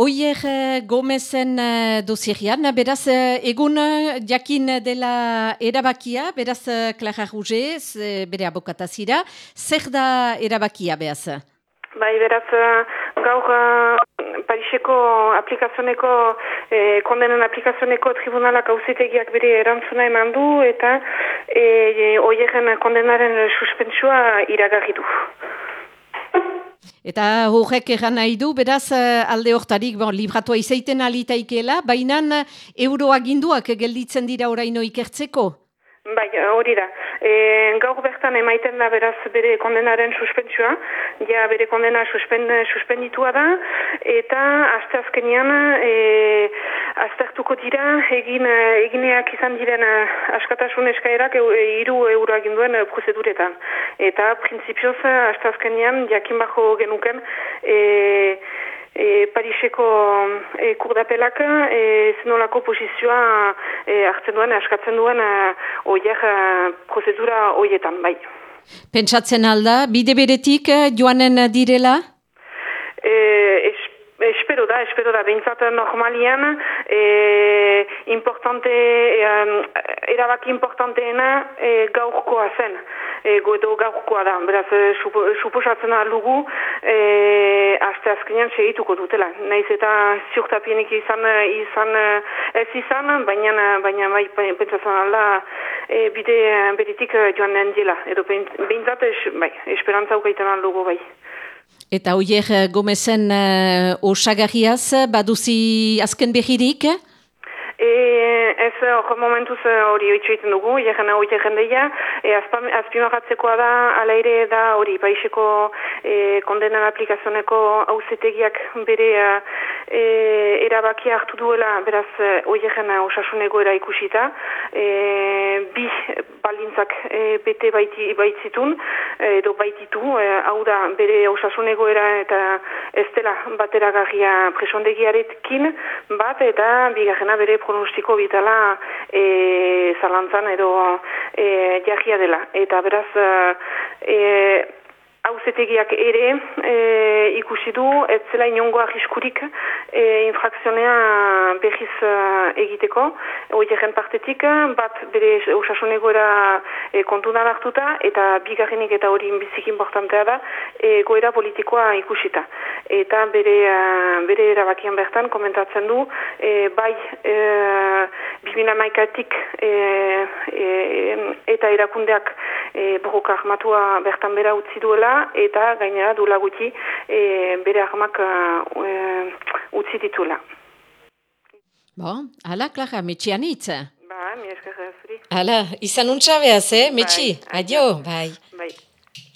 Oier eh, Gomezen eh, dosirian, beraz, eh, egun jakin dela erabakia, beraz, Clara Rouge, bere abokatazira, zer da erabakia, behaz? Bai, beraz, gaur Pariseko aplikazioneko, eh, kondenen aplikazioneko tribunalak hauzitegiak bere erantzuna eman du, eta eh, oieren kondenaren suspensua iragarri du. Eta horrek egan nahi du, beraz eh, alde hortarik, bon, libratua izaiten alitaikela, baina eh, euroaginduak gelditzen dira oraino ikertzeko? Bai, hori da. E, gaur bertan emaiten da beraz bere kondenaren suspentsua, ja bere kondena suspen, suspenditua da, eta azte azkenian e, aztertuko dira egin egineak izan diren askatasun eskaerak e, iru euroak induen prozeduretan. Eta printzipioz azte azkenian jakin bajo genuken e, e, Pariseko e, kurdapelak e, zenolako posizioa e, hartzen duen, askatzen duen e, oier e, prozedura hoietan, bai. Pentsatzen alda, bide beretik e, joanen direla? E, es, espero da, espero da, behintzat normalian, e, importante, e, erabaki importanteena e, gaurkoa zen e, goedo gaurkoa da. Beraz, e, suposatzen alugu, e, aste azkenean segituko dutela. Naiz eta ziurtapienik izan, izan ez izan, baina, baina bai pentsatzen alda e, bide beritik joan den dela. Edo behintzat, es, bai, esperantza ukaiten alugu bai. Eta hoier gomezen uh, osagarriaz, baduzi azken behirik? E, ez hor momentuz hori egiten dugu, jaren hori jendeia, e, azpimarratzekoa da, ala ere da hori, paiseko e, kondenan aplikazioneko hauzetegiak bere e, erabakia hartu duela, beraz, hori jaren osasunego era ikusita, e, bi baldintzak e, bete baiti, baitzitun, edo baititu, e, hau da, bere osasunego era eta ez dela bateragarria presondegiaretkin bat, eta bigarrena bere pronostiko bitala e, zalantzan edo e, jahia dela. Eta beraz, e, hauzetegiak ere e, ikusi du, ez zela inongo ahiskurik e, infrakzionea behiz e, egiteko, oiteren partetik, bat bere osasunegoera e, kontu hartuta, eta bigarrenik eta hori bizik importantea da, e, goera politikoa ikusita. Eta bere, uh, bere erabakian bertan komentatzen du, e, bai e, bimina maikatik e, e, eta erakundeak e, borroka armatua bertan bera utzi duela, eta gainera du gutxi e, bere armak e, utzi ditula. Bo, ala, Clara, metxian hitz? Ba, mi esker zuri. Ala, izan untsa behaz, eh, metxi? Bai, adio, bai.